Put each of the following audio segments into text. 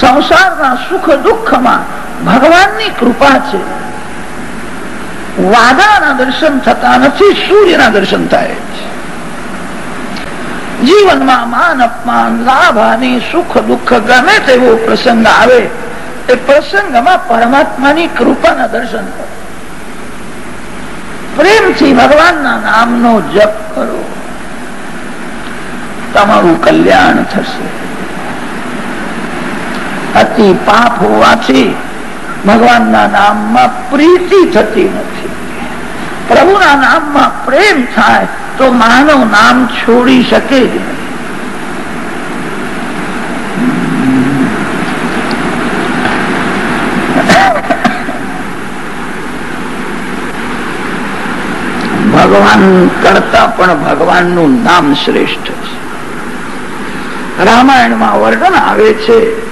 સંસારના સુખ દુઃખમાં ભગવાનની કૃપા છે. વાદળાના દર્શન થતા નથી, સૂર્યના દર્શન થાય જીવનમાં માન અપમાન, લાભ હાનિ સુખ દુઃખ ગમે તેવો પ્રસંગ આવે, એ પ્રસંગમાં પરમાત્માની કૃપાના દર્શન કરો. પ્રેમથી ભગવાનના નામનો જપ કરો. તમારું કલ્યાણ થશે. અતિ પાપ હોવાથી ભગવાનના નામમાં પ્રીતિ થતી નથી. પ્રભુના નામમાં પ્રેમ થાય તો માનવ નામ છોડી શકે જ ભગવાન કરતા પણ ભગવાનનું નામ શ્રેષ્ઠ છે. રામાયણમાં વર્ણન આવે છે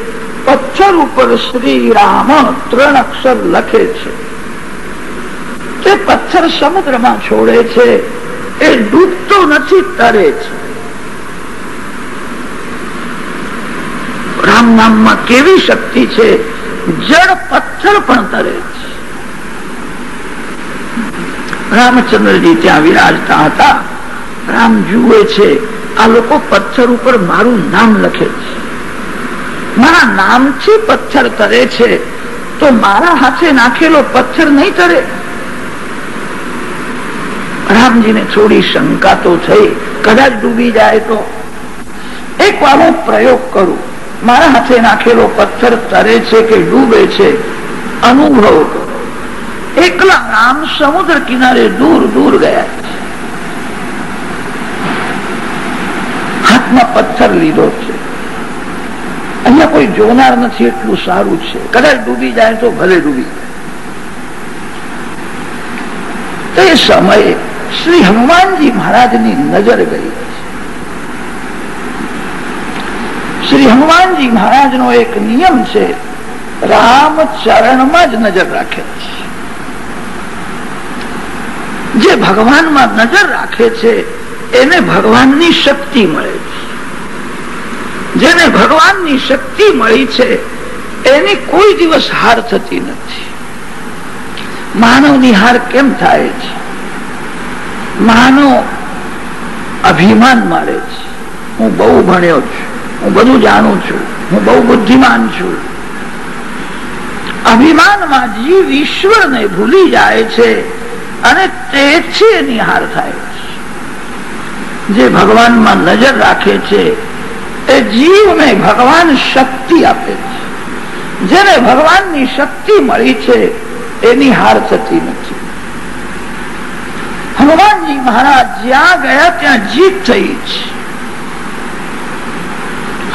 પથ્થર ઉપર શ્રી રામ ત્રણ અક્ષર લખે છે. તે પથ્થર સમુદ્રમાં છોડે છે. એ ડૂબતો નથી, તરે છે. રામ નામમાં કેવી શક્તિ છે? જળ પથ્થર પણ તરે છે. રામચંદ્રજી ત્યાં વિરાજતા હતા. રામ જુએ છે, આ લોકો પથ્થર ઉપર મારું નામ લખે છે. મારા નામથી પથ્થર તરે છે. તો મારા હાથે નાખેલો પથ્થર નહીં તરે રામજીને થોડી શંકા તો થઈ. કદાચ ડૂબી જાય તો. એક વાર હું પ્રયોગ કરું. મારા હાથે નાખેલો પથ્થર તરે છે કે ડૂબે છે? અનુભવ એકલા રામ સમુદ્ર કિનારે દૂર દૂર ગયા. હાથમાં પથ્થર લીધો છે. અહીંયા કોઈ જોનાર નથી, એટલું સારું છે. કદાચ ડૂબી જાય તો ભલે ડૂબી તો સમયે શ્રી હનુમાનજી મહારાજની નજર ગઈ. શ્રી હનુમાનજી મહારાજ નો એક નિયમ છે, રામ ચરણમાં જ નજર રાખે છે. જે ભગવાનમાં નજર રાખે છે, એને ભગવાનની શક્તિ મળે છે. જેને ભગવાનની શક્તિ મળી છે, એની કોઈ દિવસ હાર થતી નથી. માનવની હાર કેમ થાય છે? માનવ અભિમાન મારે છે. હું બહુ ભણ્યો છું, હું બધું જાણું છું, હું બહુ બુદ્ધિમાન છું. અભિમાનમાં જીવ ઈશ્વરને ભૂલી જાય છે અને તેથી એની હાર થાય છે. જે ભગવાનમાં નજર રાખે છે એ જીવને ભગવાન શક્તિ આપે છે. જેને ભગવાનની શક્તિ મળી છે, એની હાર થતી નથી. હનુમાનજી મહારાજ જ્યાં ગયા ત્યાં જીત થઈ છે.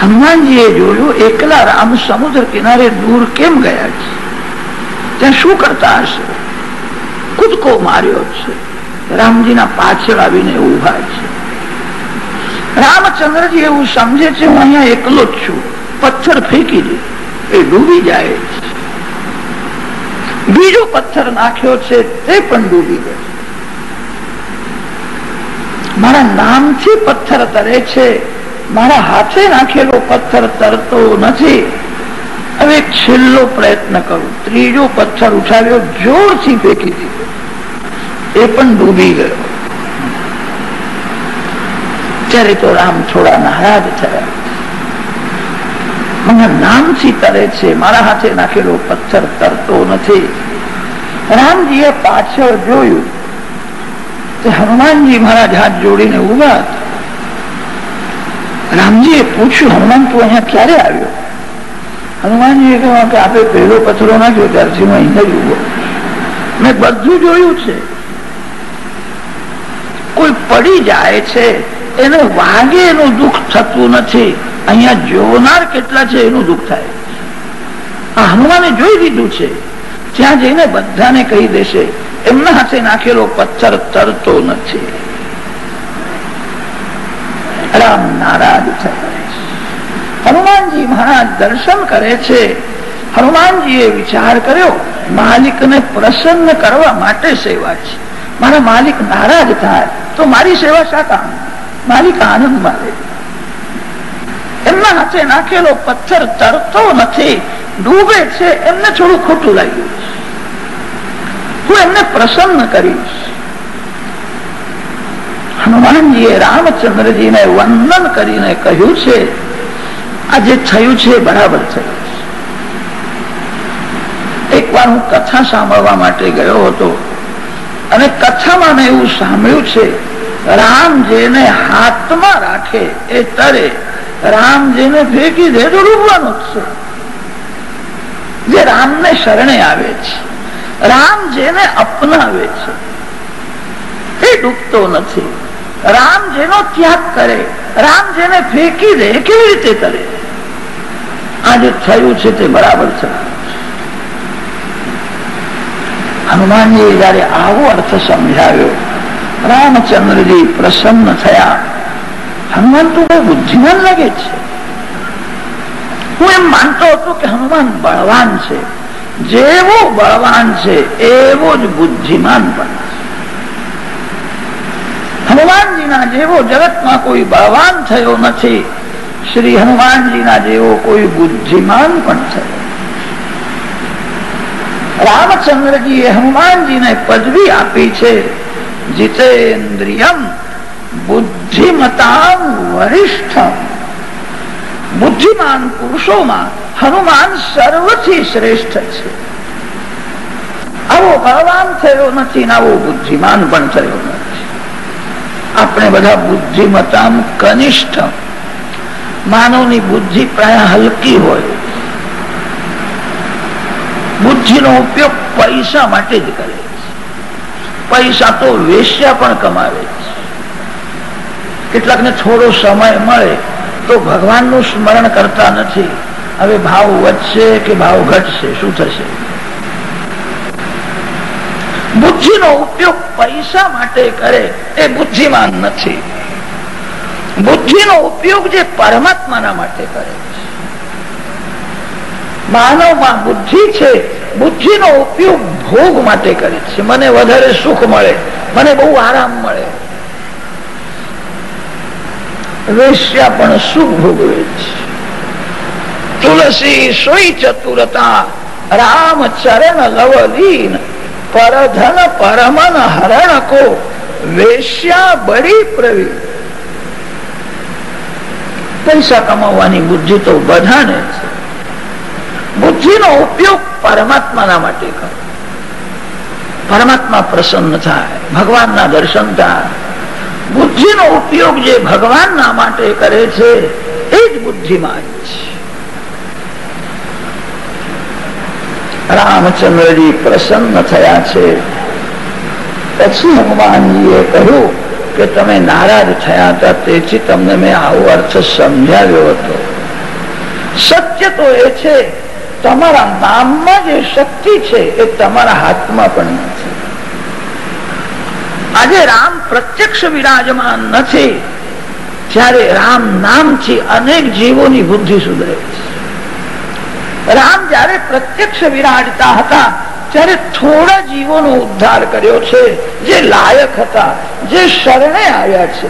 હનુમાનજીએ જોયું, એકલા રામ સમુદ્ર કિનારે દૂર કેમ ગયા છે? ત્યાં શું કરતા હશે? કૂદકો માર્યો છે. રામજીના પાછળ આવીને ઊભા છે. રામચંદ્રજી એવું સમજે છે, હું અહીંયા એકલો જ છું. પથ્થર ફેંકી દે. એ ડૂબી જાય બીજો પથ્થર નાખ્યો છે, તે પણ ડૂબી જાય મારા નામથી પથ્થર તરે છે. મારા હાથે નાખેલો પથ્થર તરતો નથી. હવે છેલ્લો પ્રયત્ન કરું. ત્રીજો પથ્થર ઉઠાવ્યો, જોરથી ફેંકી દીધો. એ પણ ડૂબી ગયો. ત્યારે તો રામ થોડા નારાજ થયા. મને નામથી તરે છે, મારા હાથે નાખેલો પથ્થર તરતો નથી. રામજીએ પાછળ જોયું હનુમાનજી મહારાજ હાથ જોડીને ઊભા રામજીએ પૂછ્યું, હનુમાન, તું અહીંયા ક્યારે આવ્યો? હનુમાનજીએ કહ્યું કે, આપે પહેલો પથ્થરો નાખ્યો ત્યારથી હું અહીંયા જ ઊભો મેં બધું જોયું છે. કોઈ પડી જાય છે એને વાગે એનું દુઃખ થતું નથી. અહીંયા જોનાર કેટલા છે એનું દુઃખ થાય. હનુમાને જોઈ લીધું છે. ત્યાં જઈને બધાને કહી દેશે, એમના હાથે નાખેલો પથ્થર તરતો નથી. રામ નારાજ થયા હનુમાનજી મહારાજ દર્શન કરે છે. હનુમાનજીએ વિચાર કર્યો, માલિકને પ્રસન્ન કરવા માટે સેવા છે. મારા માલિક નારાજ થાય, તો મારી સેવા શા કામ? માલિક આનંદ મારે એમના હાથે નાખેલો પથ્થર તરતો નથી, ડૂબે છે, એમને થોડું ખોટું લાગ્યું. હું એમને પ્રસન્ન કરીશ. હનુમાનજીએ રામચંદ્રજીને વંદન કરીને કહ્યું છે આ જે થયું છે, બરાબર થયું એક વાર હું કથા સાંભળવા માટે ગયો હતો અને કથામાં મેં એવું સાંભળ્યું છે રામ જેને હાથમાં રાખે એ તરે. રામ જેને ફેંકી દે તો ડૂબવાનો છે. જે શરણે આવે છે, રામ જેને અપનાવે છે, એ ડૂબતો નથી. રામ જેનો ત્યાગ કરે, રામ જેને ફેંકી દે કેવી રીતે કરે આ જે થયું છે તે બરાબર છે. હનુમાનજી જયારે આવો અર્થ સમજાવ્યો રામચંદ્રજી પ્રસન્ન થયા. હનુમાન તો બહુ બુદ્ધિમાન લાગે છે. હું એમ માનતો હતો કે હનુમાન બળવાન છે. જેવો બળવાન છે, એવો જ બુદ્ધિમાન પણ હનુમાનજીના જેવો જગતમાં કોઈ બળવાન થયો નથી. શ્રી હનુમાનજીના જેવો કોઈ બુદ્ધિમાન પણ થયો રામચંદ્રજીએ હનુમાનજીને પદવી આપી છે. જીતેન્દ્રિયમ બુદ્ધિમતામ વરિષ્ઠ બુદ્ધિમાન પુરુષોમાં હનુમાન સર્વથી શ્રેષ્ઠ છે આવો બળવાન થયો નથી આવો બુદ્ધિમાન પણ થયો નથી। આપણે બધા બુદ્ધિમતામ કનિષ્ઠ। માનવની બુદ્ધિ પ્રાય હલકી હોય। બુદ્ધિનો ઉપયોગ પૈસા માટે જ કરે। પૈસા તો વેશ્યા પણ કમાવે છે. કેટલાક ને થોડો સમય મળે તો ભગવાનનું સ્મરણ કરતા નથી. હવે ભાવ વધશે કે ભાવ ઘટશે? શું થશે? બુદ્ધિનો ઉપયોગ પૈસા માટે કરે એ બુદ્ધિમાન નથી. બુદ્ધિનો ઉપયોગ જે પરમાત્માના માટે કરે છે. માનવમાં બુદ્ધિ છે બુદ્ધિનો ઉપયોગ ભોગ માટે કરે છે. મને વધારે સુખ મળે, મને બહુ આરામ મળે. વેશ્યા પણ સુખ ભોગવે છે. તુલસી સોઈ ચતુરતા રામ ચરણ લવલીન, પરધન પરમન હરણ કો વેશ્યા બડી પ્રવી પૈસા કમાવાની બુદ્ધિ તો બધાને છે. બુદ્ધિનો ઉપયોગ પરમાત્માના માટે કરો. પરમાત્મા પ્રસન્ન થાય, ભગવાનના દર્શન થાય. બુદ્ધિનો ઉપયોગ જે ભગવાનના માટે કરે છે, એ જ બુદ્ધિમાન છે. રામચંદ્રજી પ્રસન્ન થયા છે. પછી હનુમાનજીએ કહ્યું કે તમે નારાજ થયા હતા, તેથી તમને મેં આવો અર્થ સમજાવ્યો હતો. સત્ય તો એ છે તમારા નામમાં જે શક્તિ છે એ તમારા હાથમાં પણ નથી. આજે રામ પ્રત્યક્ષ વિરાજમાન નથી. ત્યારે રામ નામથી અનેક જીવોની બુદ્ધિ સુધરે રામ જયારે પ્રત્યક્ષ વિરાજતા હતા, ત્યારે થોડા જીવોનો ઉદ્ધાર કર્યો છે. જે લાયક હતા, જે શરણે આવ્યા છે.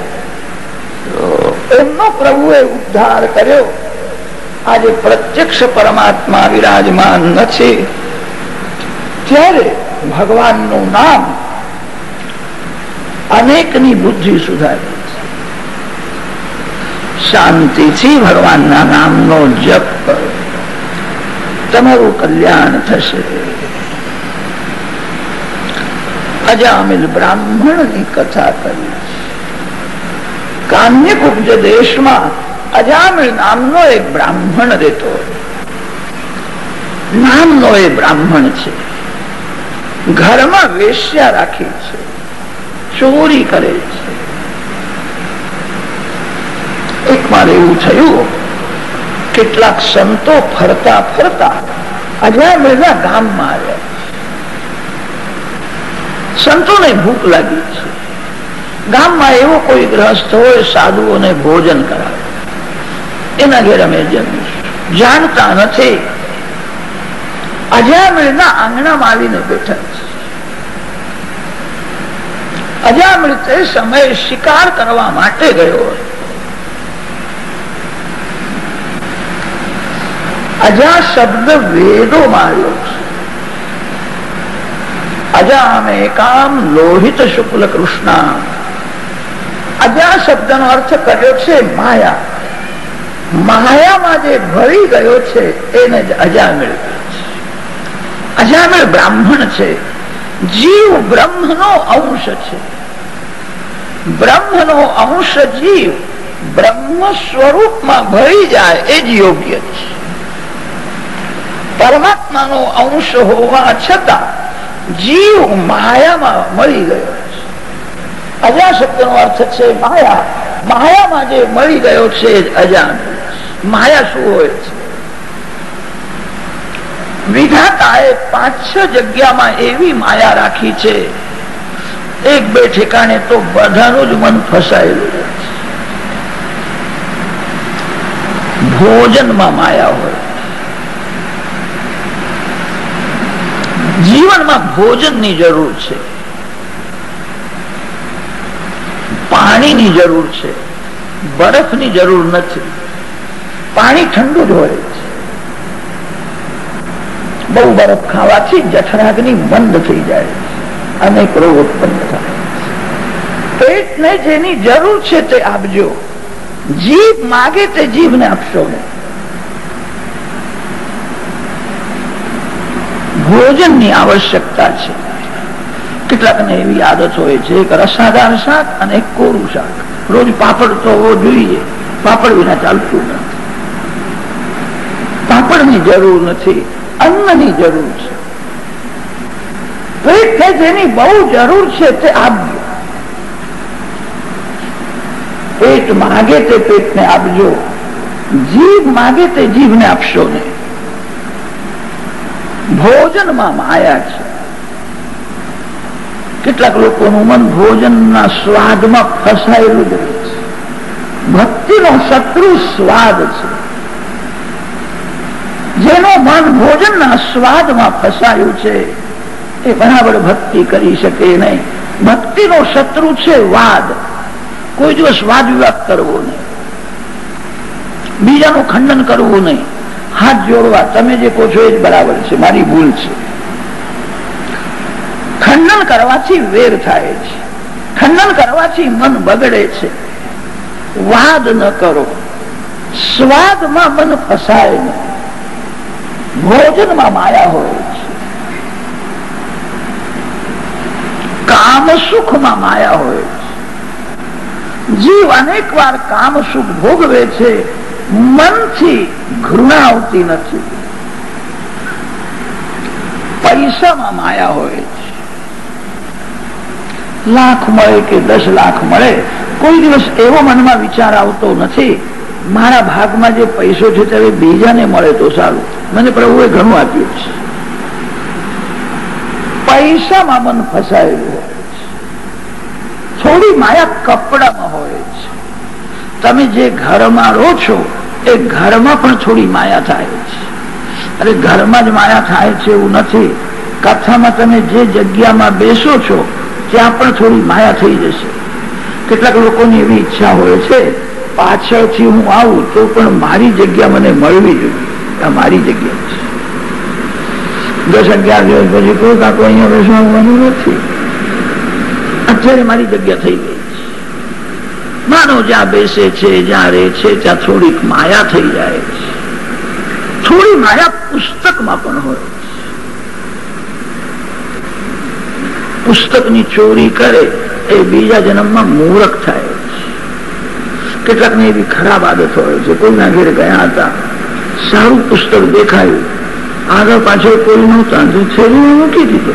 એમનો પ્રભુએ ઉદ્ધાર કર્યો. આજે પ્રત્યક્ષ પરમાત્મા વિરાજમાન નથી. ત્યારે ભગવાનનું નામ અનેકની બુદ્ધિ સુધારે શાંતિથી ભગવાનના નામનો જપ તમારું કલ્યાણ થશે. અજામિલ બ્રાહ્મણની કથા કરી. કાન્યકુબ્જ દેશમાં અજામિલ નામનો એક બ્રાહ્મણ રહેતો નામનો એ બ્રાહ્મણ છે. ઘરમાં વેશ્યા રાખી છે. ચોરી કરે છે. એકવાર એવું થયું, કેટલાક સંતો ફરતા ફરતા અજામિલના ગામમાં આવ્યા. સંતોને ભૂખ લાગી છે. ગામમાં એવો કોઈ ગ્રસ્ત હોય, સાધુઓને ભોજન કરાવે. એના ઘેર અમે જાણતા નથી. અજામિળના આંગણામાં આવીને બેઠા અજામિળ તે સમયે શિકાર કરવા માટે ગયો અજા શબ્દ વેદોમાં આવ્યો છે. અજામે કામ લોહિત શુક્લ કૃષ્ણ. અજા શબ્દ નો અર્થ કર્યો છે માયા. માયામાં જે ભળી ગયો છે, એને જ અજામેળ અજામેળ બ્રાહ્મણ છે. જીવ બ્રહ્મનો અંશ છે. બ્રહ્મનો અંશ જીવ બ્રહ્મ સ્વરૂપમાં ભળી જાય એ જ યોગ્ય છે. પરમાત્માનો અંશ હોવા છતાં જીવ માયામાં મળી ગયો છે. અજા નો અર્થ છે માયા. માયામાં જે મળી ગયો છે અજાન માયા શું હોય છે? વિધાતાએ પાંચ છ જગ્યામાં એવી માયા રાખી છે, એક બે ઠેકાણે તો બધાનું જ મન ફસાયેલું ભોજનમાં માયા હોય જીવનમાં ભોજનની જરૂર છે. પાણીની જરૂર છે. બરફની જરૂર નથી. પાણી ઠંડુ જ હોય છે. બહુ બરફ ખાવાથી જઠરાગ્નિ મંદ થઈ જાય અને ક્રોધ ઉત્પન્ન થાય પેટને જેની જરૂર છે તે આપજો. જીભ માગે તે જીભને આપશો ને ભોજનની આવશ્યકતા છે. કેટલાકને એવી આદત હોય છે એક રસાદાર શાક અને કોરું શાક. રોજ પાપડ તો જોઈએ. પાપડ વિના ચાલતું નથી. પાપડની જરૂર નથી, અન્નની જરૂર છે જેની બહુ જરૂર છે તે આપજો. પેટ માગે તે પેટને આપજો. જીભ માગે તે જીભને આપશો નહીં. ભોજનમાં માયા છે. કેટલાક લોકોનું મન ભોજનના સ્વાદમાં ફસાયેલું જ રહે છે. ભક્તિનો શત્રુ સ્વાદ છે. જેનો મન ભોજનના સ્વાદમાં ફસાયું છે, એ બરાબર ભક્તિ કરી શકે નહીં. ભક્તિનો શત્રુ છે વાદ. કોઈ દિવસ વાદ વિવાદ કરવો નહીં. બીજાનું ખંડન કરવું નહીં. હાથ જોડવા, તમે જે કહો છો એ જ બરાબર છે, મારી ભૂલ છે. ખંડન કરવાથી વેર થાય છે. ખંડન કરવાથી મન બગડે છે. વાદ ન કરો. સ્વાદમાં મન ફસાય નહીં. ભોજનમાં માયા હોય છે. કામ સુખમાં માયા હોય છે. જીવ અનેક વાર કામ સુખ ભોગવે છે, મનથી ઘૃણા આવતી નથી. પૈસામાં માયા હોય છે. લાખ મળે કે દસ લાખ મળે, કોઈ દિવસ એવો મનમાં વિચાર આવતો નથી મારા ભાગમાં જે પૈસો છે તે બીજાને મળે તો સારું. મને પ્રભુએ ઘણું આપ્યું છે. પૈસામાં મન ફસાયેલું થોડી માયા કપડામાં હોય છે. તમે જે ઘરમાં રહો છો, એ ઘરમાં પણ થોડી માયા થાય છે. અરે ઘરમાં જ માયા થાય છે એવું નથી. કથામાં તમે જે જગ્યામાં બેસો છો, ત્યાં પણ થોડી માયા થઈ જશે. કેટલાક લોકોની એવી ઈચ્છા હોય છે પાછળથી હું આવું તો પણ મારી જગ્યા મને મળવી જોઈએ. આ મારી જગ્યા છે. દસ અગિયાર દિવસ પછી કોઈ કાકો, અહીંયા બેસવાનું નથી. અત્યારે મારી જગ્યા થઈ ગઈ માનો જ્યાં બેસે છે, જ્યાં રહે છે, ત્યાં થોડીક માયા થઈ જાય છે. થોડી માયા પુસ્તકમાં પણ હોય પુસ્તકની ચોરી કરે એ બીજા જન્મમાં મૂરખ થાય. કેટલાક ને એવી ખરાબ આદતો હોય છે. કોઈના ઘેર ગયા હતા, સારું પુસ્તક દેખાયું. આગળ પાછળ કોઈ નહોતા છેલ્લું મૂકી દીધો.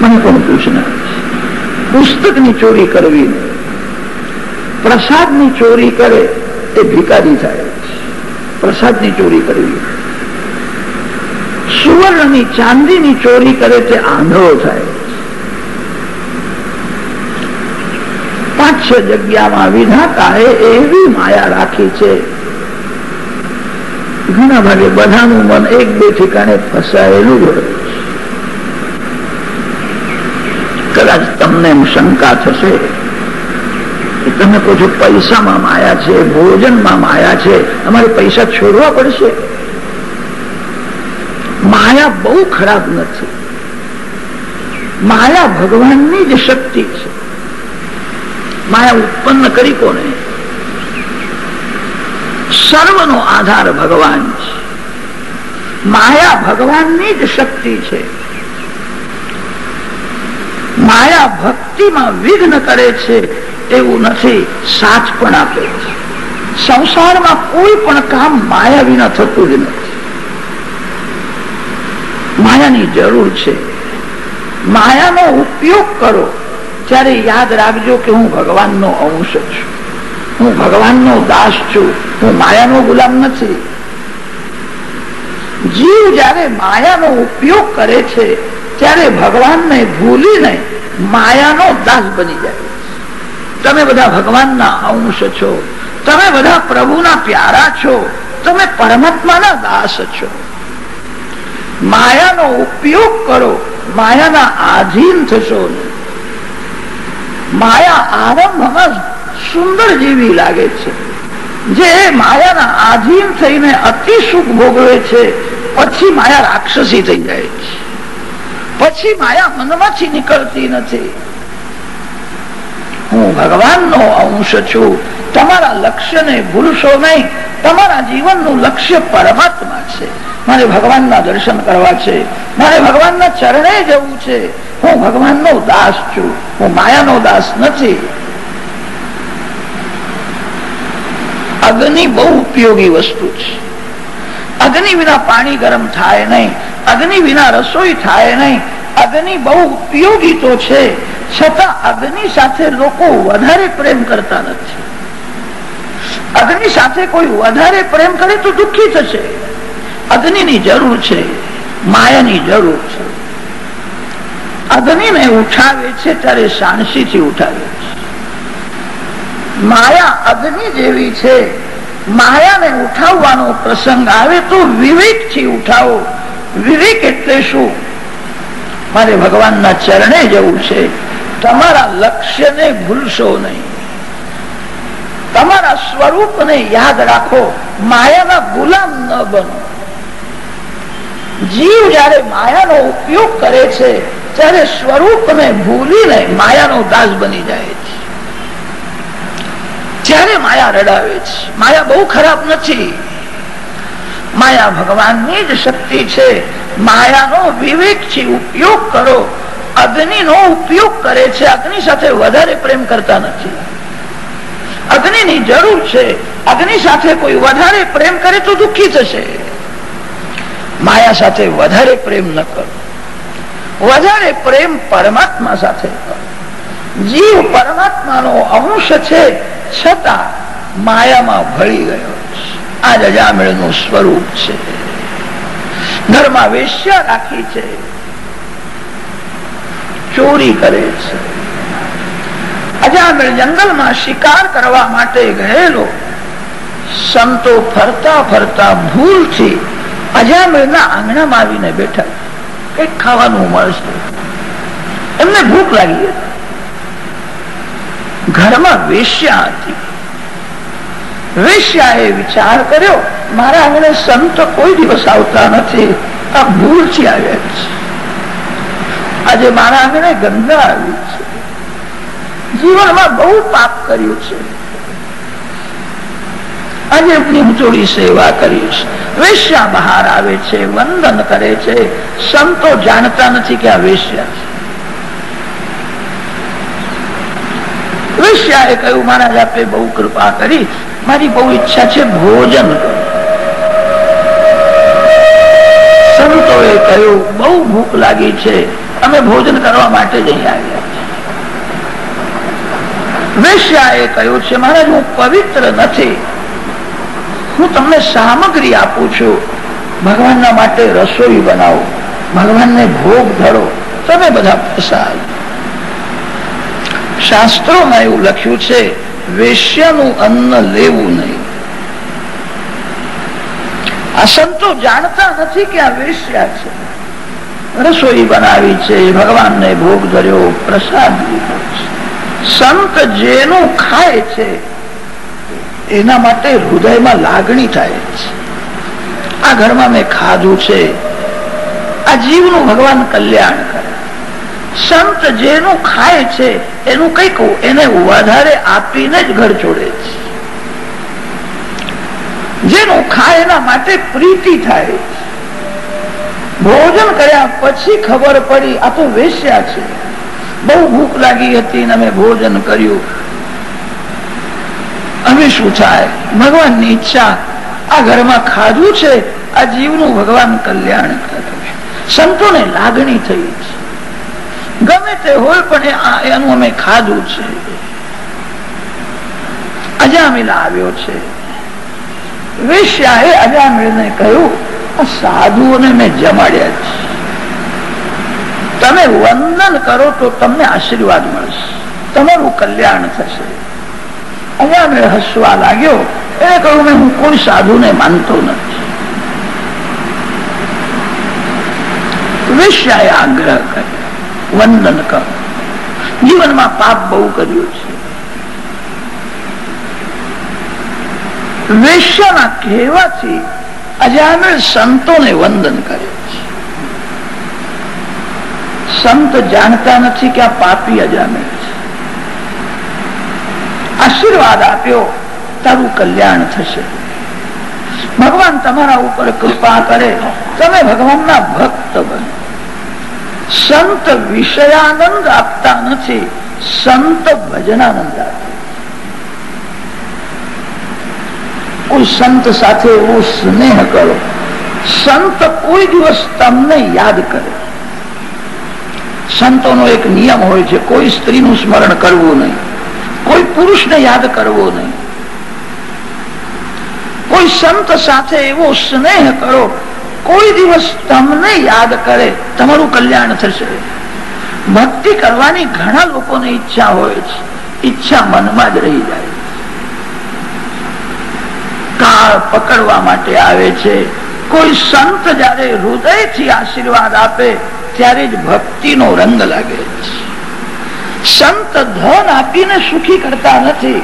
મને પણ પૂછનાર પુસ્તકની ચોરી કરવી, પ્રસાદની ચોરી કરે એ ભિકારી થાય. પ્રસાદની ચોરી કરવી. સુવર્ણની ચાંદીની ચોરી કરે તે આંધળો થાય. પાંચ જગ્યામાં વિધાતાએ એવી માયા રાખી છે. ઘણા ભાગે બધાનું મન એક બે ઠેકાણે ફસાયેલું જ કદાચ તમને એમ શંકા થશે તમે કહો છો પૈસામાં માયા છે, ભોજનમાં માયા છે, અમારે પૈસા છોડવા પડશે. માયા બહુ ખરાબ નથી. માયા ભગવાનની જ શક્તિ છે. માયા ઉત્પન્ન કરી કોને? સર્વનો આધાર ભગવાન છે. માયા ભગવાનની જ શક્તિ છે. માયા ભક્તિમાં વિઘ્ન કરે છે એવું નથી સાચ પણ આપે છે. સંસારમાં કોઈ પણ કામ માયા વિના થતું જ નથી. માયાની જરૂર છે. માયાનો ઉપયોગ કરો. ત્યારે યાદ રાખજો કે હું ભગવાનનો અંશ છું. હું ભગવાનનો દાસ છું. હું માયાનો ગુલામ નથી. જીવ જયારે માયાનો ઉપયોગ કરે છે, ત્યારે ભગવાનને ભૂલીને માયાનો દાસ બની જાય તમે બધા ભગવાનના અંશ છો. તમે બધા પ્રભુના પ્યારા છો. તમે પરમાત્માના દાસ છો. માયાનો ઉપયોગ કરો. માયાના આધીન થશો માયા આરંભમાં સુંદર જેવી લાગે છે. જે માયાના આધીન થઈને અતિ સુખ ભોગવે છે, પછી માયા રાક્ષસી થઈ જાય છે. પછી માયા મનમાંથી નીકળતી નથી. હું ભગવાનનો અંશ છું. તમારા લક્ષ્યને ભૂલશો નહીં. તમારા જીવનનું લક્ષ્ય પરમાત્મા છે. મારે ભગવાનના દર્શન કરવા છે. મારે ભગવાનના ચરણે જવું છે. હું ભગવાનનો દાસ છું. હું માયાનો દાસ નથી. અગ્નિ બહુ ઉપયોગી વસ્તુ છે. અગ્નિ વિના પાણી ગરમ થાય નહીં. અગ્નિ વિના રસોઈ થાય નહીં. અગ્નિ બહુ ઉપયોગી તો છે. છતાં અગ્નિ સાથે લોકો વધારે પ્રેમ કરતા નથી. અગ્નિ સાથે કોઈ વધારે પ્રેમ કરે તો દુઃખી થશે. અગ્નિની જરૂર છે. માયાની જરૂર છે. અગ્નિને ઉઠાવે છે, ત્યારે શાણસીથી ઉઠાવે છે. માયા અગ્નિ જેવી છે. માયાને ઉઠાવવાનો પ્રસંગ આવે તો વિવેકથી ઉઠાવો. વિવેક એટલે શું? મારે ભગવાનના ચરણે જવું છે. તમારા લક્ષ્યને ભૂલશો નહીં. તમારા સ્વરૂપને યાદ રાખો. માયાના ગુલામ ન બનો. જીવ જયારે માયાનો ઉપયોગ કરે છે ત્યારે સ્વરૂપને ભૂલીને માયાનો દાસ બની જાય છે. ત્યારે માયા રડાવે છે, માયા બહુ ખરાબ નથી. માયા ભગવાનની જ શક્તિ છે. માયાનો વિવેકથી ઉપયોગ કરો. અગ્નિનો ઉપયોગ કરે છે. અગ્નિ સાથે વધારે પ્રેમ કરતા નથી. અગ્નિની જરૂર છે. અગ્નિ સાથે કોઈ વધારે પ્રેમ કરે તો દુઃખી થશે. માયા સાથે વધારે પ્રેમ ન કરો. વધારે પ્રેમ પરમાત્મા સાથે. જીવ પરમાત્માનો અંશ છે, છતાં માયામાં ભળી ગયો આ રજામેળનું સ્વરૂપ છે. ઘરમાં વેશ્યા રાખી છે. ચોરી કરે છે. અજામેળ જંગલમાં શિકાર કરવા માટે ગયેલો, સંતો ફરતા ફરતા ભૂલથી અજામેળના આંગણામાં આવીને બેઠા. કંઈક ખાવાનું મળશે એમને ભૂખ લાગી ઘરમાં વેશ્યા હતી. વેશ્યાએ વિચાર કર્યો, મારા આંગણે સંત કોઈ દિવસ આવતા નથી. આ ભૂલથી આવ્યા છે. આજે મારા આંગણે ગંગા આવી છે. જીવનમાં બહુ પાપ કર્યું છે. આજે એમની થોડી સેવા કરીશ. વેશ્યા બહાર આવે છે, વંદન કરે છે. સંતો જાણતા નથી કે આ વેશ્યા છે. વેશ્યાએ કહ્યું, મહારાજ, આપે બહુ કૃપા કરી. મારી બહુ ઈચ્છા છે ભોજન સંતોએ કહ્યું ભૂખ લાગી છે. અમે ભોજન કરવા માટે જ આવ્યા વેશ્યાએ કહ્યું છે, મહારાજ, હું પવિત્ર નથી. હું તમને સામગ્રી આપું છું. ભગવાનના માટે રસોઈ બનાવો. ભગવાનને ભોગ ધરો. તમે બધા પ્રસાદ. શાસ્ત્રોમાં એવું લખ્યું છે, વેશ્યાનું અન્ન લેવું નહીં. આ સંતો જાણતા નથી કે આ વેશ્યા છે. રસોઈ બનાવી છે, ભગવાનને ભોગ ધર્યો, પ્રસાદ સંત જેનું ખાય છે એના માટે હૃદયમાં લાગણી થાય આ ઘરમાં મેં ખાધું છે. આ જીવનું ભગવાન કલ્યાણ કરે. સંત જેનું ખાય છે, એનું કંઈક એને વધારે આપીને જ ઘર છોડે છે. જેનું ખાય એના માટે પ્રીતિ થાય ભોજન કર્યા પછી ખબર પડી, આ તો વેશ્યા છે. બહુ ભૂખ લાગી હતી અને અમે ભોજન કર્યું. હવે શું થાય? ભગવાનની ઈચ્છા આ ઘરમાં ખાધું છે, આ જીવનું ભગવાન કલ્યાણ સંતોને લાગણી થઈ છે. ગમે તે હોય, પણ એનું અમે ખાધું છે. અજામિલા આવ્યો છે. વેશ્યાએ અજામિલને કહ્યું સાધુઓને મેં જમાડ્યા છે. તમે વંદન કરો તો તમને આશીર્વાદ મળશે. તમારું કલ્યાણ થશે. અજામિલ હસવા લાગ્યો. એને કહ્યું મેં, હું કોઈ સાધુને માનતો નથી. વેશ્યાએ આગ્રહ કર્યો. વંદન કરો. જીવનમાં પાપ બહુ કર્યું છે. વેશ્યાના કહેવાથી અજામેળ સંતોને વંદન કરે છે. સંત જાણતા નથી કે આ પાપી અજામિલ છે આશીર્વાદ આપ્યો, તારું કલ્યાણ થશે. ભગવાન તમારા ઉપર કૃપા કરે, તમે ભગવાનના ભક્ત બનો. સંત વિષયાનંદ આપતા નથી, સંત ભજનાનંદ આપે. કોઈ સંત સાથે એવો સ્નેહ કરો, સંત કોઈ દિવસ તમને યાદ કરે. સંતોનો એક નિયમ હોય છે, કોઈ સ્ત્રીનું સ્મરણ કરવું નહીં. કોઈ પુરુષને યાદ કરવો નહીં. કોઈ સંત સાથે એવો સ્નેહ કરો, કોઈ દિવસ તમને યાદ કરે, તમારું કલ્યાણ થશે. ભક્તિ કરવાની ઘણા લોકોને ઈચ્છા હોય છે. ઈચ્છા મનમાં જ રહી જાય. કાળ પકડવા માટે આવે છે. કોઈ સંત જયારે હૃદયથી આશીર્વાદ આપે, ત્યારે જ ભક્તિનો રંગ લાગે છે. સંત ધન આપીને સુખી કરતા નથી.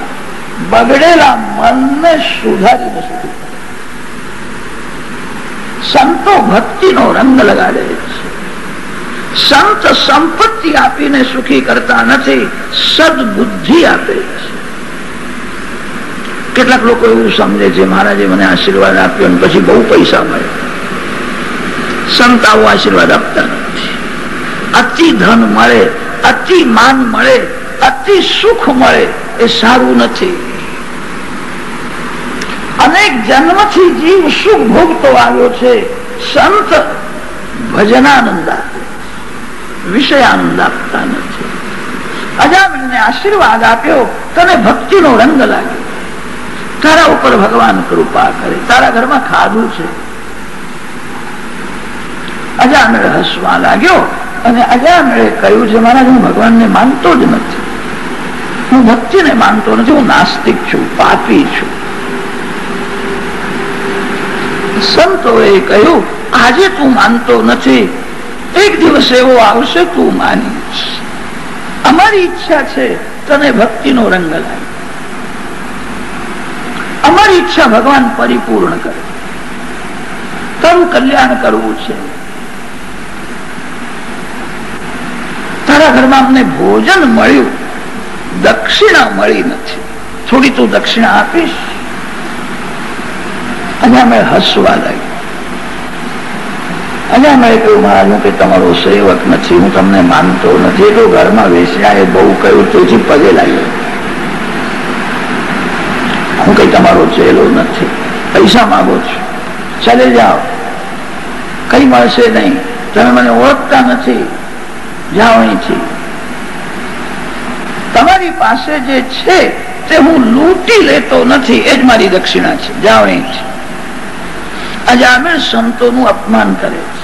બગડેલા મનને સુધારીને સુખી સંતો ભક્તિનો રંગ લગાડે છે. સંત સંપત્તિ આપીને સુખી કરતા નથી, સદબુદ્ધિ આપે છે. કેટલાક લોકો એવું સમજે છે, મહારાજે, મને આશીર્વાદ આપ્યો અને પછી બહુ પૈસા મળે સંત આવો આશીર્વાદ આપતા નથી. અતિ ધન મળે અતિ માન મળે, અતિ સુખ મળે એ સારું નથી. અનેક જન્મથી જીવ સુખ ભોગતો આવ્યો છે, સંત ભજનાનંદ આપે, વિષયાનંદ આપતા નથી. અજામિલને આશીર્વાદ આપ્યો, તને ભક્તિનો રંગ લાગ્યો. તારા ઉપર ભગવાન કૃપા કરે, તારા ઘરમાં ખાધું છે. અજામિળ હસવા લાગ્યો અને અજામિળે કહ્યું છે મહારાજ હું ભગવાનને માનતો જ નથી. હું ભક્તિને માનતો નથી, હું નાસ્તિક છું, પાપી છું. સંતોએ કહ્યું, આજે તું માનતો નથી. એક દિવસ એવો આવશે, તું માનીશ. અમારી ઈચ્છા છે, તને ભક્તિનો રંગ લાગે. અમારી ઈચ્છા ભગવાન પરિપૂર્ણ કરે. તારું કલ્યાણ કરવું છે. તારા ઘરમાં અમને ભોજન મળ્યું. દક્ષિણા મળી નથી. થોડી તું દક્ષિણા આપીશ. અને અમે હસવા લાગ્યું. અને અમે કહ્યું, મહારાજ કે તમારો સેવક નથી, હું તમને માનતો નથી. એટલું ઘરમાં વેચ્યા બહુ કહ્યું, તેથી પગે લાગ્યો. હું કઈ તમારો ચેલો નથી. પૈસા માંગો છો. ચાલે જાઓ. કઈ મળશે નહીં. તમે મને ઓળખતા નથી. અહીંથી તમારી પાસે જે છે, તે હું લૂંટી લેતો નથી, એ જ મારી દક્ષિણા છે. જાઓ અહીંથી અજામિર સંતોનું અપમાન કરે છે.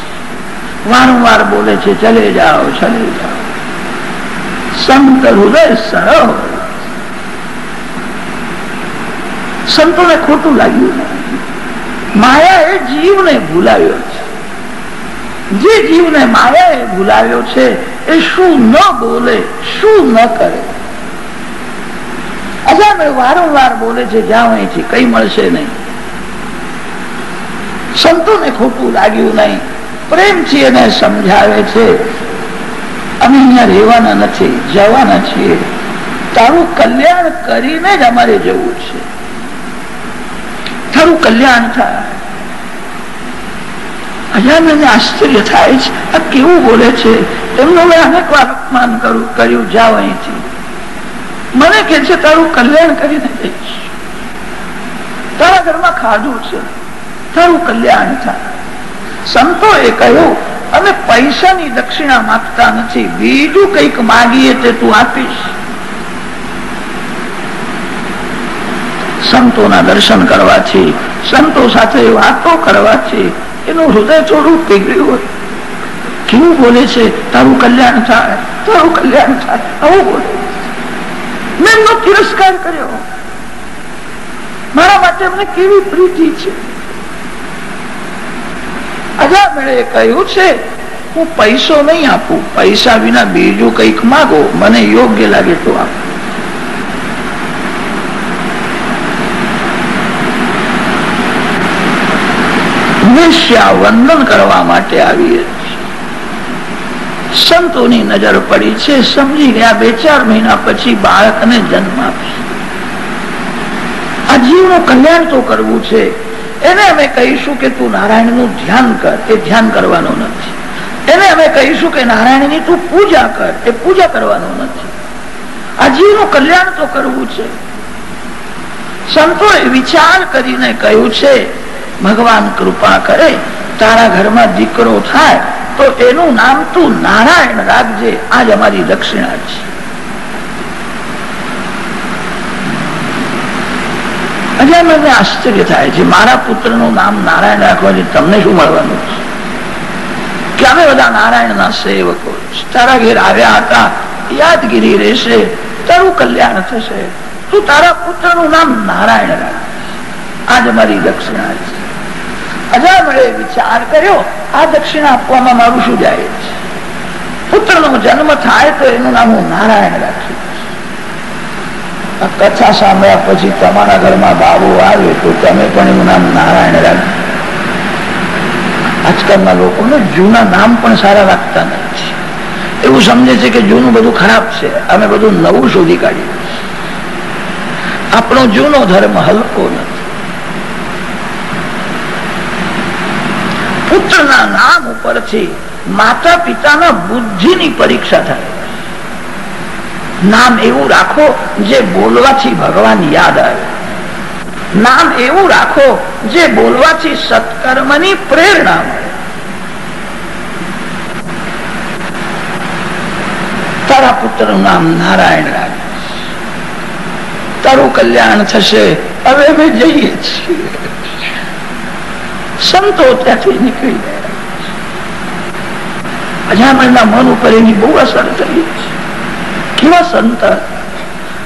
વારંવાર બોલે છે, ચલે જાઓ ચલે જાઓ. સંત હૃદય સરળ સંતોને ખોટું લાગ્યું માયા એ જીવને ભૂલાવ્યો છે. જે જીવને માયાએ ભૂલાવ્યો છે એ શું ન બોલે, શું ન કરે? વારંવાર બોલે છે, જાઓ અહીંથી, કઈ મળશે નહીં. સંતોને ખોટું લાગ્યું નહીં. પ્રેમથી એને સમજાવે છે, અમે અહીંયા રહેવાના નથી, જવાના છીએ. તારું કલ્યાણ કરીને જ અમારે જવું છે. તારું કલ્યાણ થાય. અજામને આશ્ચર્ય થાય છે. આ કેવું બોલે છે? એમનું મેં અનેક વાર અપમાન કર્યું. જાઓ અહીંથી. મને કે છે, તારું કલ્યાણ કરીને જઈશ તારા ઘરમાં ખાધું છે. તારું કલ્યાણ થાય. સંતો એ કહ્યું, અમે પૈસાની દક્ષિણા માગતા નથી. બીજું કંઈક માગીએ તે તું આપીશ. સંતોના દર્શન કરવાથી, સંતો સાથે વાતો કરવાથી એનું હૃદય થોડું પીગળ્યું હોય. કેવું બોલે છે? તારું કલ્યાણ થાય, તારું કલ્યાણ થાય. આવું બોલે મેં એમનો તિરસ્કાર કર્યો. મારા માટે એમને કેવી પ્રીતિ છે? અજામેળે કહ્યું છે, હું પૈસો નહીં આપું. પૈસા વિના બીજું કંઈક માગો. મને યોગ્ય લાગે તો આપો. વંદન કરવા માટે આવીએ સંતોની નજર પડી છે, સમજી ગયા બે ચાર મહિના પછી બાળકને જન્મ આપી જીવનું કલ્યાણ તો કરવું છે. એને અમે કહીશું કે તું નારાયણનું ધ્યાન કર. એ ધ્યાન કરવાનું નથી. એને અમે કહીશું કે નારાયણની તું પૂજા કર. એ પૂજા કરવાનું નથી. આ જીવનું કલ્યાણ તો કરવું છે. સંતોએ વિચાર કરીને કહ્યું છે ભગવાન કૃપા કરે, તારા ઘરમાં દીકરો થાય, તો એનું નામ તું નારાયણ રાખજે. આજ અમારી દક્ષિણા છે. આશ્ચર્ય થાય છે, મારા પુત્રનું નામ નારાયણ રાખવાથી તમને શું મળવાનું છે? કે અમે બધા નારાયણ ના સેવકો તારા ઘેર આવ્યા હતા? યાદગીરી રહેશે, તારું કલ્યાણ થશે. તું તારા પુત્રનું નામ નારાયણ રાખ આજ અમારી દક્ષિણા છે. અજામળે વિચાર કર્યો. આ દક્ષિણા આપવામાં મારું શું જાય? છે પુત્ર નો જન્મ થાય તો એનું નામ હું નારાયણ રાખીશ. કથા સાંભળ્યા પછી તમારા ઘરમાં બાબુ આવે તો તમે પણ એનું નામ નારાયણ રાખજો. આજકાલના લોકોને જૂના નામ પણ સારા રાખતા નથી. એવું સમજે છે કે જૂનું બધું ખરાબ છે. અમે બધું નવું શોધી કાઢીએ આપણો જૂનો ધર્મ હલકો નથી. પુત્રના નામ ઉપરથી માતા પિતાના બુદ્ધિની પરીક્ષા થાય. નામ એવું રાખો જે બોલવાથી ભગવાન યાદ આવે. નામ એવું રાખો જે બોલવાથી સત્કર્મની પ્રેરણા મળે. તારા પુત્રનું નામ નારાયણ રાખ તારું કલ્યાણ થશે. હવે અમે જઈએ છીએ. સંતો ત્યાંથી નીકળી અજામણના મન ઉપર એની બહુ અસર થઈ કેવા સંત?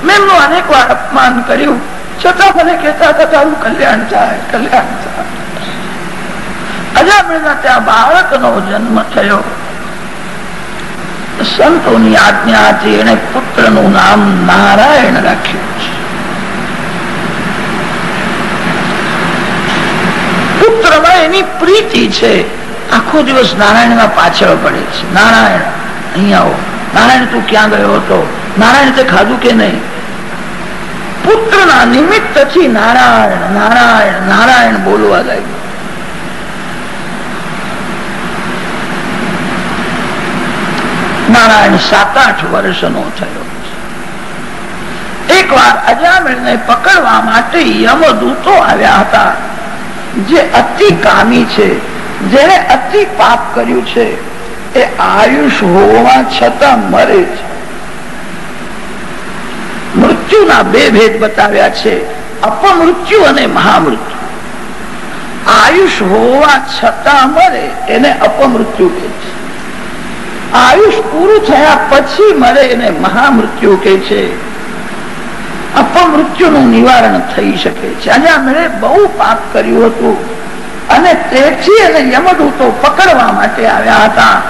મેમનું અનેક વાર અપમાન કર્યું. છતાં મને કહેતા હતા તારું કલ્યાણ થાય કલ્યાણ થાય. અજામણના ત્યાં બાળકનો જન્મ થયો. સંતોની આજ્ઞાથી એને પુત્રનું નામ નારાયણ રાખ્યું છે. પુત્રમાં એની પ્રીતિ છે. આખો દિવસ નારાયણના પાછળ પડે છે. નારાયણ અહીંયા આવો. નારાયણ, તું ક્યાં ગયો હતો? નારાયણ તે ખાધું કે નહીં? પુત્રના નિમિત્તથી નારાયણ નારાયણ નારાયણ બોલવા લાગ્યું. નારાયણ સાત આઠ વર્ષનો થયો એક વાર અજામિળને પકડવા માટે યમદૂતો આવ્યા હતા. જે અતિ કામી છે જેને અતિ પાપ કર્યું છે, એ આયુષ હોવા છતાં મરે છે. મૃત્યુના બે ભેદ બતાવ્યા છે, અપમૃત્યુ અને મહામૃત્યુ. આયુષ હોવા છતાં મરે, એને અપમૃત્યુ કે છે. આયુષ પૂરું થયા પછી મરે, એને મહામૃત્યુ કે છે. અપમૃત્યુનું નિવારણ થઈ શકે છે. આજે મેળે બહુ પાપ કર્યું હતું. અને તેથી એને યમદૂતો પકડવા માટે આવ્યા હતા.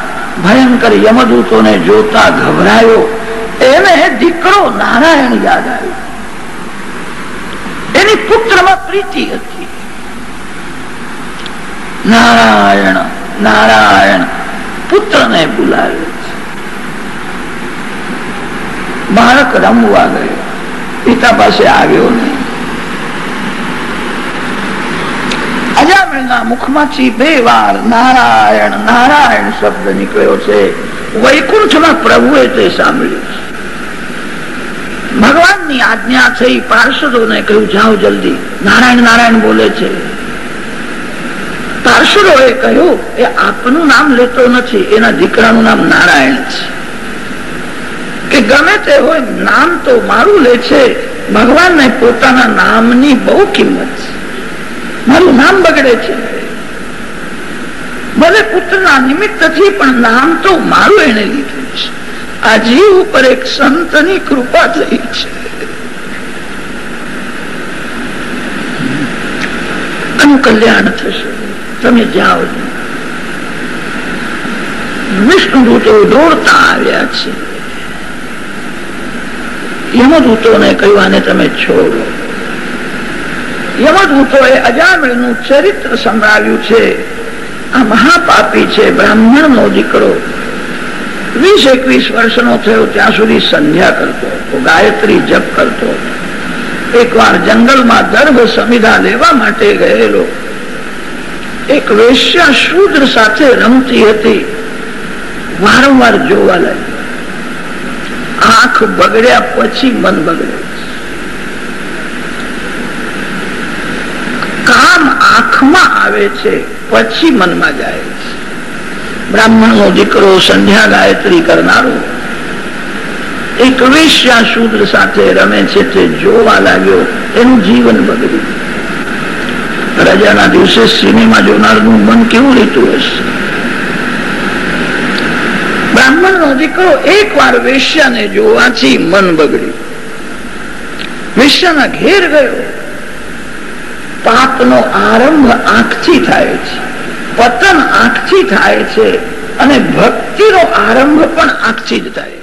ભયંકર યમદૂતોને જોતા ગભરાયો. એને દીકરો નારાયણ યાદ આવ્યો. એની પુત્રમાં પ્રીતિ હતી. નારાયણ નારાયણ પુત્રને બોલાવ્યો બાળક રમવા ગયો. પિતા પાસે આવ્યો અજામણના મુખમાંથી બે વાર નારાયણ નારાયણ શબ્દ નીકળ્યો છે. વૈકુંઠમાં પ્રભુએ તે સાંભળ્યું ભગવાનની આજ્ઞા થઈ પાર્ષદોને કહ્યું, જાઓ જલ્દી. નારાયણ નારાયણ બોલે છે. પાર્ષદોએ કહ્યું, એ આપનું નામ લેતો નથી, એના દીકરાનું નામ નારાયણ છે. કે ગમે તે હોય નામ તો મારું લે છે. ભગવાનને પોતાના નામની બહુ કિંમત છે. મારું નામ બગડે છે. ભલે પુત્રના નિમિત્તથી પણ નામ તો મારું એને લીધું છે. આ જીવ ઉપર એક સંતની કૃપા થઈ છે. કલ્યાણ થશે. તમે જાઓ. વિષ્ણુદૂતો દોડતા આવ્યા છે. યમદૂતોને કહ્યું આને તમે છોડો યમદૂતોએ અજામિળનું ચરિત્ર સંભળાવ્યું છે. આ મહાપાપી છે બ્રાહ્મણ નો દીકરો. વીસ એકવીસ વર્ષનો થયો, ત્યાં સુધી સંધ્યા કરતો હતો ગાયત્રી જપ કરતો. હતો એકવાર જંગલમાં દર્ભ સમિધા લેવા માટે ગયેલો. એક વેશ્યા શૂદ્ર સાથે રમતી હતી. વારંવાર જોવા લાગી. આંખ બગડ્યા પછી મન બગડે કામ આંખમાં આવે છે, પછી મનમાં જાય છે. બ્રાહ્મણ નો દીકરો સંધ્યા ગાયત્રી કરનારો એક વેશ્યા શૂદ્ર સાથે રમે છે તે જોવા લાગ્યો, એનું જીવન બગડ્યું. રજાના દિવસે સિનેમા જોનારનું મન કેવું રીતું હશે? બ્રાહ્મણ નો દીકરો એક વાર વેશ્યાને જોવાથી મન બગડ્યું. વેશ્યાના ઘેર ગયો. પાપનો આરંભ આંખથી થાય છે, પતન આંખથી થાય છે, અને ભક્તિનો આરંભ પણ આંખથી જ થાય